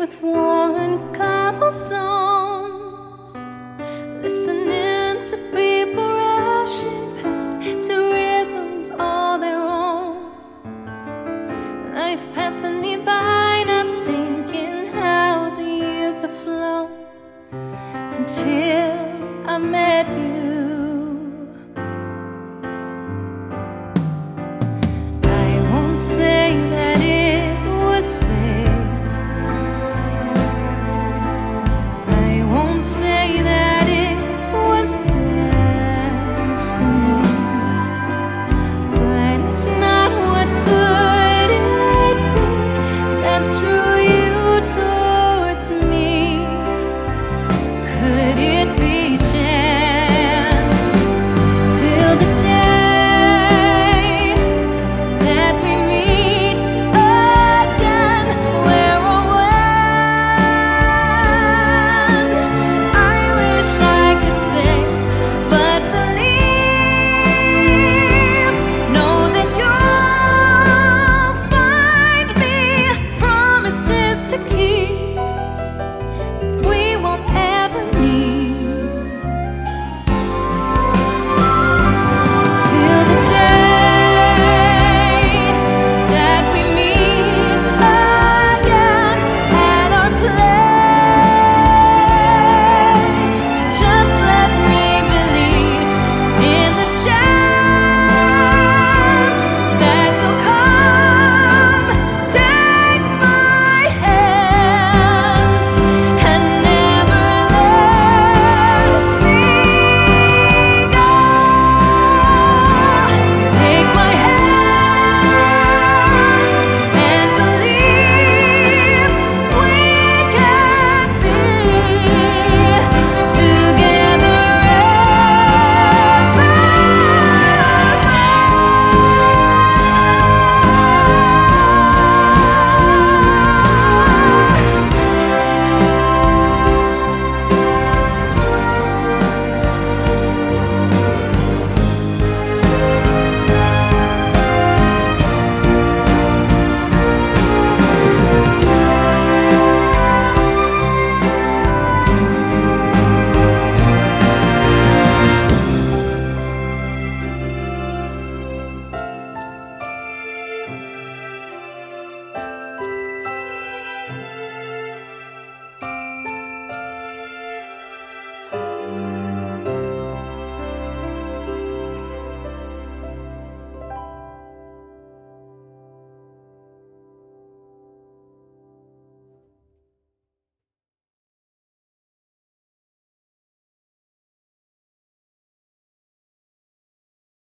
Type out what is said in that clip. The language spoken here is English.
with worn cobblestone.